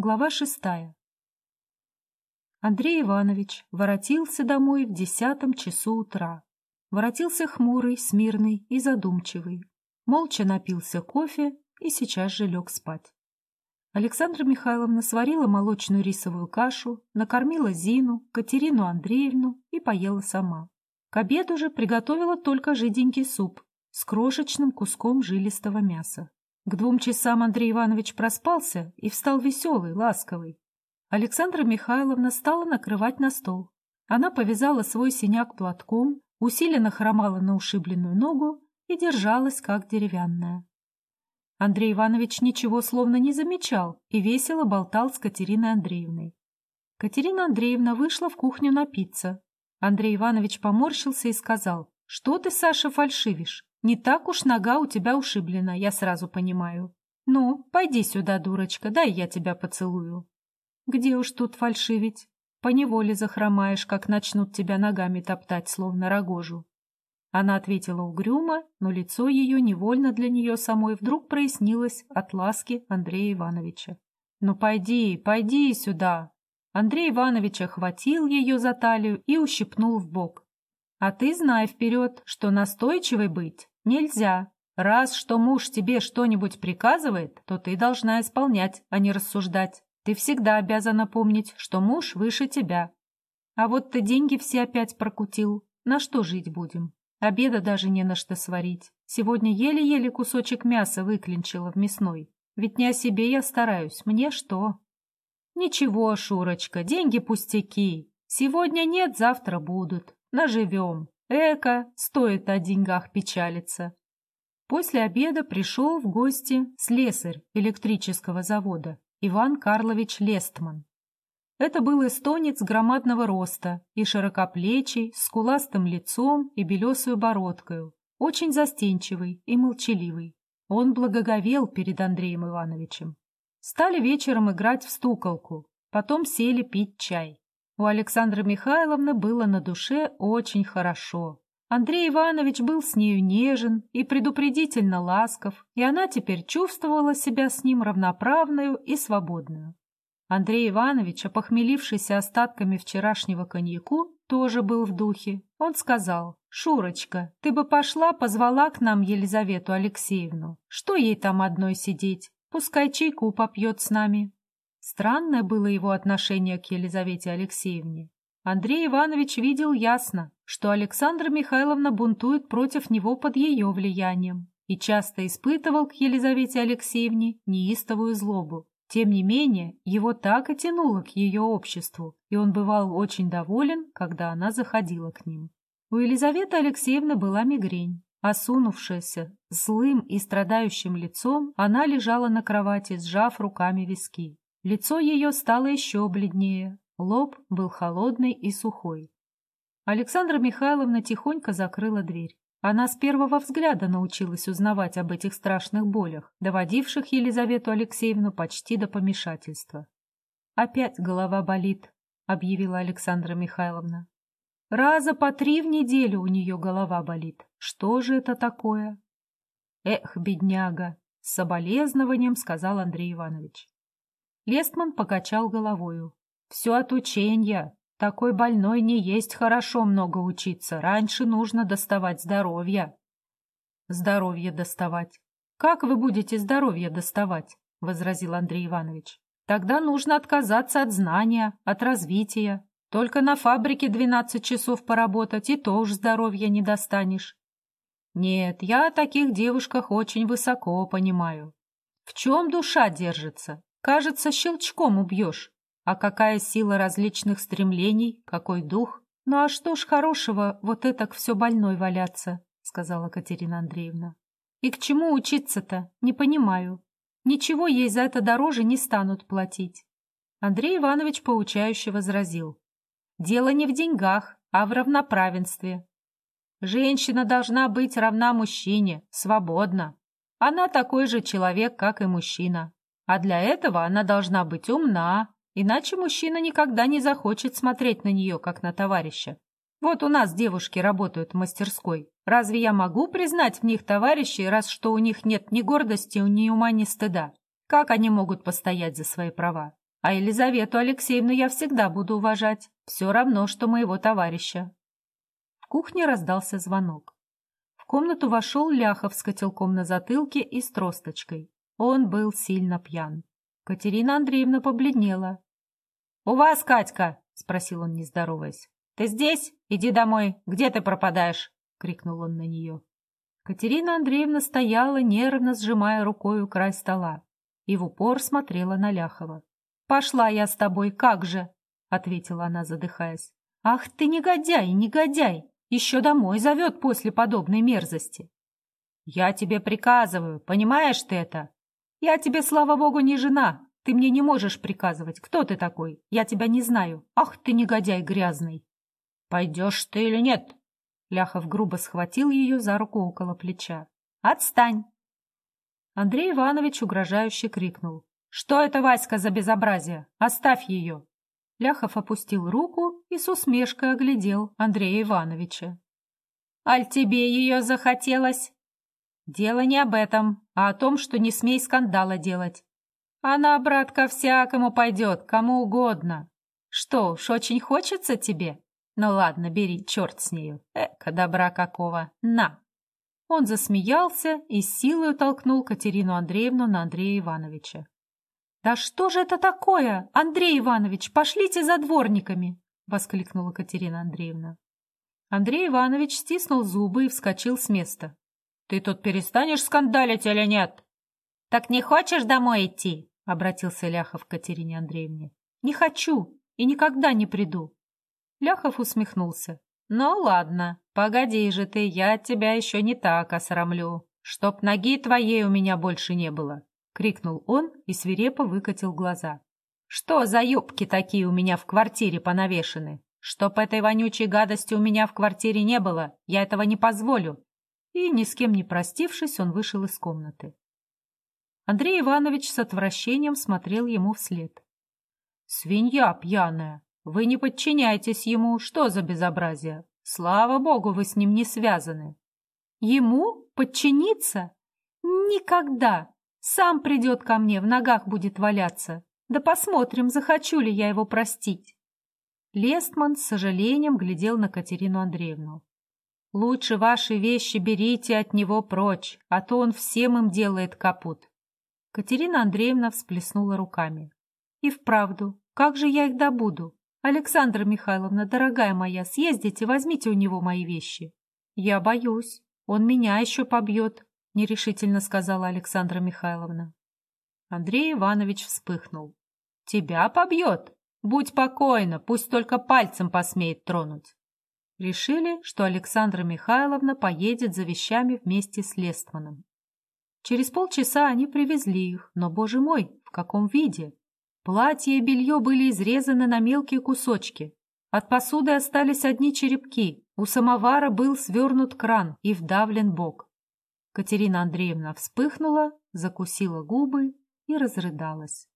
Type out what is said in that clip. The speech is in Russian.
Глава шестая. Андрей Иванович воротился домой в десятом часу утра. Воротился хмурый, смирный и задумчивый. Молча напился кофе и сейчас же лег спать. Александра Михайловна сварила молочную рисовую кашу, накормила Зину, Катерину Андреевну и поела сама. К обеду же приготовила только жиденький суп с крошечным куском жилистого мяса. К двум часам Андрей Иванович проспался и встал веселый, ласковый. Александра Михайловна стала накрывать на стол. Она повязала свой синяк платком, усиленно хромала на ушибленную ногу и держалась, как деревянная. Андрей Иванович ничего словно не замечал и весело болтал с Катериной Андреевной. Катерина Андреевна вышла в кухню напиться. Андрей Иванович поморщился и сказал, «Что ты, Саша, фальшивишь? Не так уж нога у тебя ушиблена, я сразу понимаю. Ну, пойди сюда, дурочка, дай я тебя поцелую. Где уж тут фальшивить? Поневоле захромаешь, как начнут тебя ногами топтать, словно рогожу. Она ответила угрюмо, но лицо ее невольно для нее самой вдруг прояснилось от ласки Андрея Ивановича. «Ну пойди, пойди сюда!» Андрей Иванович охватил ее за талию и ущипнул в бок. А ты знай вперед, что настойчивой быть нельзя. Раз что муж тебе что-нибудь приказывает, то ты должна исполнять, а не рассуждать. Ты всегда обязана помнить, что муж выше тебя. А вот ты деньги все опять прокутил. На что жить будем? Обеда даже не на что сварить. Сегодня еле-еле кусочек мяса выклинчила в мясной. Ведь не о себе я стараюсь. Мне что? Ничего, Шурочка, деньги пустяки. Сегодня нет, завтра будут. Наживем. Эко, стоит о деньгах печалиться. После обеда пришел в гости слесарь электрического завода Иван Карлович Лестман. Это был эстонец громадного роста и широкоплечий, с скуластым лицом и белесую бородкою, очень застенчивый и молчаливый. Он благоговел перед Андреем Ивановичем. Стали вечером играть в стуколку, потом сели пить чай. У Александры Михайловны было на душе очень хорошо. Андрей Иванович был с нею нежен и предупредительно ласков, и она теперь чувствовала себя с ним равноправную и свободную. Андрей Иванович, опохмелившийся остатками вчерашнего коньяку, тоже был в духе. Он сказал, «Шурочка, ты бы пошла, позвала к нам Елизавету Алексеевну. Что ей там одной сидеть? Пускай чайку попьет с нами». Странное было его отношение к Елизавете Алексеевне. Андрей Иванович видел ясно, что Александра Михайловна бунтует против него под ее влиянием и часто испытывал к Елизавете Алексеевне неистовую злобу. Тем не менее, его так и тянуло к ее обществу, и он бывал очень доволен, когда она заходила к ним. У Елизаветы Алексеевны была мигрень. Осунувшаяся, злым и страдающим лицом, она лежала на кровати, сжав руками виски. Лицо ее стало еще бледнее, лоб был холодный и сухой. Александра Михайловна тихонько закрыла дверь. Она с первого взгляда научилась узнавать об этих страшных болях, доводивших Елизавету Алексеевну почти до помешательства. «Опять голова болит», — объявила Александра Михайловна. «Раза по три в неделю у нее голова болит. Что же это такое?» «Эх, бедняга!» — с соболезнованием сказал Андрей Иванович. Лестман покачал головою. «Все от ученья. Такой больной не есть хорошо много учиться. Раньше нужно доставать здоровье». «Здоровье доставать. Как вы будете здоровье доставать?» — возразил Андрей Иванович. «Тогда нужно отказаться от знания, от развития. Только на фабрике двенадцать часов поработать, и то уж здоровья не достанешь. Нет, я о таких девушках очень высоко понимаю. В чем душа держится? Кажется, щелчком убьешь. А какая сила различных стремлений, какой дух. Ну а что ж хорошего вот это все больной валяться, сказала Катерина Андреевна. И к чему учиться-то, не понимаю. Ничего ей за это дороже не станут платить. Андрей Иванович поучающе возразил. Дело не в деньгах, а в равноправенстве. Женщина должна быть равна мужчине, свободна. Она такой же человек, как и мужчина. А для этого она должна быть умна, иначе мужчина никогда не захочет смотреть на нее, как на товарища. Вот у нас девушки работают в мастерской. Разве я могу признать в них товарищей, раз что у них нет ни гордости, ни ума, ни стыда? Как они могут постоять за свои права? А Елизавету Алексеевну я всегда буду уважать, все равно, что моего товарища. В кухне раздался звонок. В комнату вошел Ляхов с котелком на затылке и с тросточкой. Он был сильно пьян. Катерина Андреевна побледнела. — У вас, Катька? — спросил он, не здороваясь. — Ты здесь? Иди домой. Где ты пропадаешь? — крикнул он на нее. Катерина Андреевна стояла, нервно сжимая рукой край стола, и в упор смотрела на Ляхова. «Пошла я с тобой, как же!» — ответила она, задыхаясь. «Ах ты негодяй, негодяй! Еще домой зовет после подобной мерзости!» «Я тебе приказываю, понимаешь ты это? Я тебе, слава богу, не жена. Ты мне не можешь приказывать. Кто ты такой? Я тебя не знаю. Ах ты негодяй грязный!» «Пойдешь ты или нет?» Ляхов грубо схватил ее за руку около плеча. «Отстань!» Андрей Иванович угрожающе крикнул. «Что это, Васька, за безобразие? Оставь ее!» Ляхов опустил руку и с усмешкой оглядел Андрея Ивановича. «Аль тебе ее захотелось?» «Дело не об этом, а о том, что не смей скандала делать. Она, брат, ко всякому пойдет, кому угодно. Что уж, очень хочется тебе? Ну ладно, бери, черт с нею. Эка добра какого. На!» Он засмеялся и силой толкнул Катерину Андреевну на Андрея Ивановича. «Да что же это такое? Андрей Иванович, пошлите за дворниками!» — воскликнула Катерина Андреевна. Андрей Иванович стиснул зубы и вскочил с места. «Ты тут перестанешь скандалить или нет?» «Так не хочешь домой идти?» — обратился Ляхов к Катерине Андреевне. «Не хочу и никогда не приду». Ляхов усмехнулся. «Ну ладно, погоди же ты, я тебя еще не так осрамлю, чтоб ноги твоей у меня больше не было крикнул он и свирепо выкатил глаза. «Что за юбки такие у меня в квартире понавешены? Чтоб этой вонючей гадости у меня в квартире не было, я этого не позволю!» И, ни с кем не простившись, он вышел из комнаты. Андрей Иванович с отвращением смотрел ему вслед. «Свинья пьяная! Вы не подчиняйтесь ему! Что за безобразие? Слава богу, вы с ним не связаны!» «Ему? Подчиниться? Никогда! Сам придет ко мне, в ногах будет валяться. Да посмотрим, захочу ли я его простить. Лестман с сожалением глядел на Катерину Андреевну. «Лучше ваши вещи берите от него прочь, а то он всем им делает капут». Катерина Андреевна всплеснула руками. «И вправду, как же я их добуду? Александра Михайловна, дорогая моя, съездите, возьмите у него мои вещи». «Я боюсь, он меня еще побьет, — нерешительно сказала Александра Михайловна. Андрей Иванович вспыхнул. «Тебя побьет? Будь покойна, пусть только пальцем посмеет тронуть». Решили, что Александра Михайловна поедет за вещами вместе с Лестманом. Через полчаса они привезли их, но, боже мой, в каком виде? Платье и белье были изрезаны на мелкие кусочки. От посуды остались одни черепки, у самовара был свернут кран и вдавлен бок. Катерина Андреевна вспыхнула, закусила губы и разрыдалась.